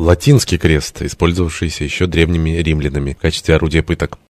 Латинский крест, использовавшийся еще древними римлянами в качестве орудия пыток.